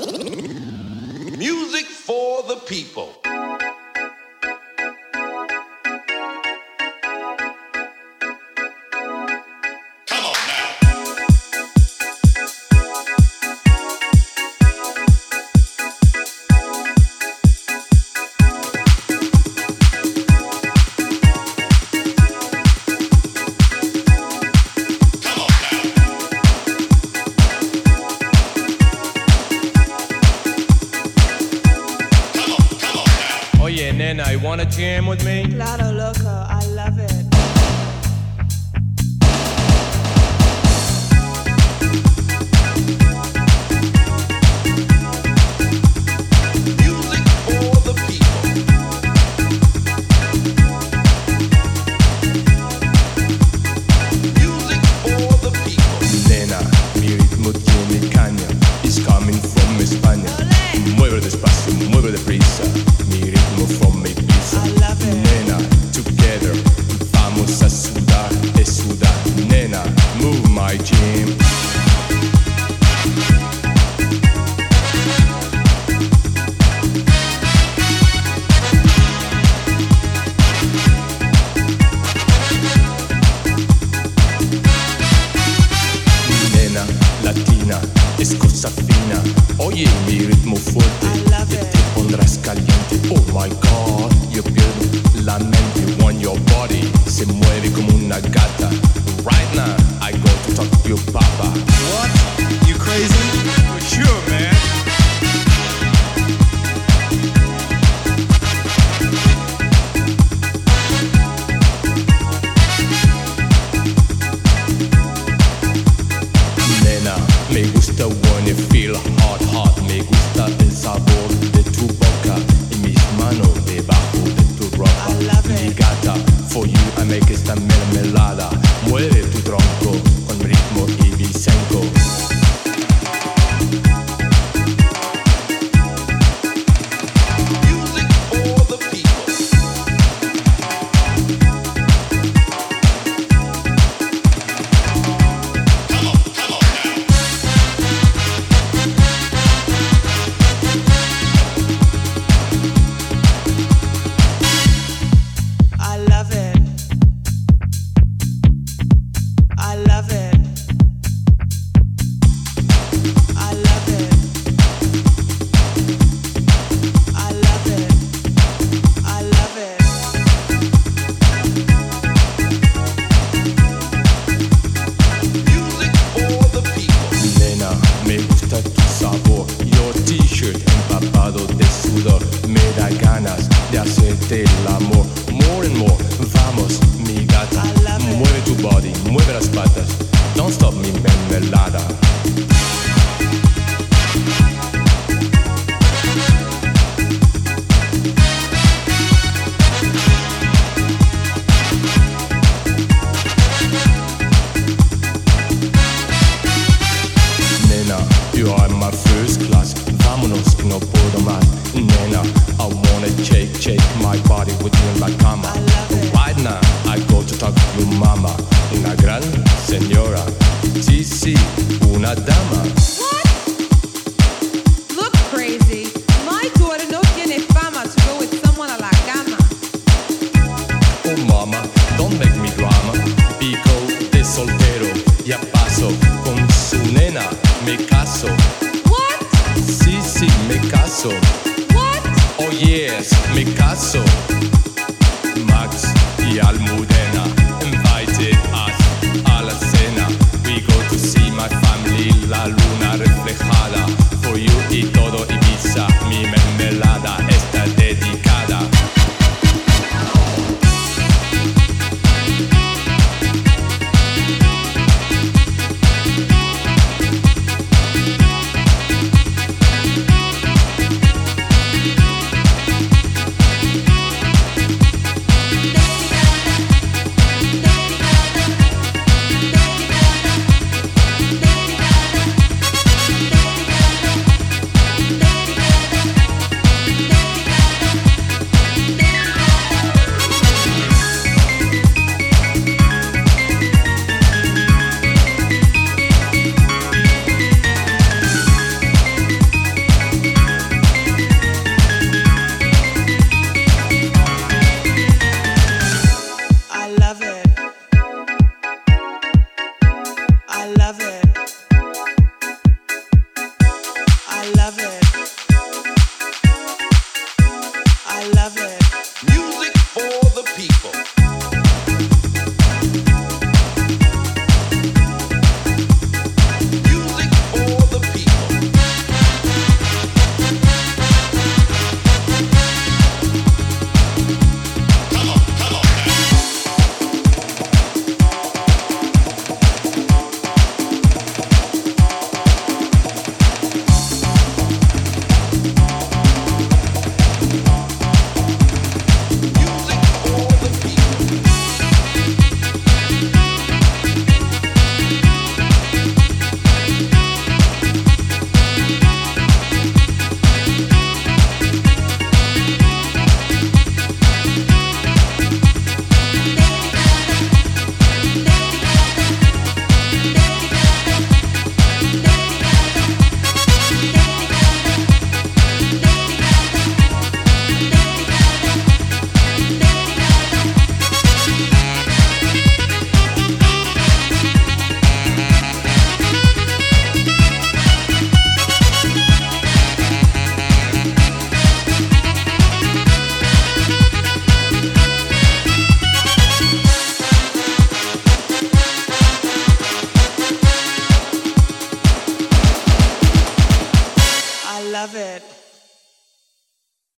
Music for the people. Jam with me? Loco, I es. Oye, mi ritmo fuerte. Que te pondrás caliente. Oh my god, yo pierdo la mente. When your body se mueve como una gata. Right now, I go to talk to your papa. What? You crazy? For sure, man. Me gusta when you feel hot, hot. Me gusta el sabor de tu boca y mis manos debajo de tu ropa. I love it. Mi gata, for you I make esta mermelada. De hacerte el amor. More and more. Vamos, mi gata. Mueve tu body, mueve las patas. Don't stop mi mermelada. Señora. Sí, sí, una dama. What? Look crazy. My daughter no tiene fama to go with someone a la cama. Oh mama, don't make me drama. Pico de soltero, ya paso. Con su nena, me caso. What? Sí, sí, me caso. What? Oh yes, me caso. Max y Almudena